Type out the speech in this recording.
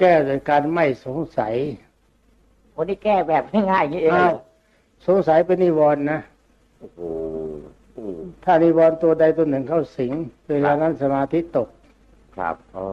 แก้โดยการไม่สงสัยวันนี้แก้แบบง่ายๆอย่างนี้เองอ้าวสงสัยเป็นนิวรณ์นะโอ้โหอืมถ้านิวรณ์ตัวใดตัวหนึ่งเข้าสิงเวลานั้นสมาธิตก ครับอ๋อ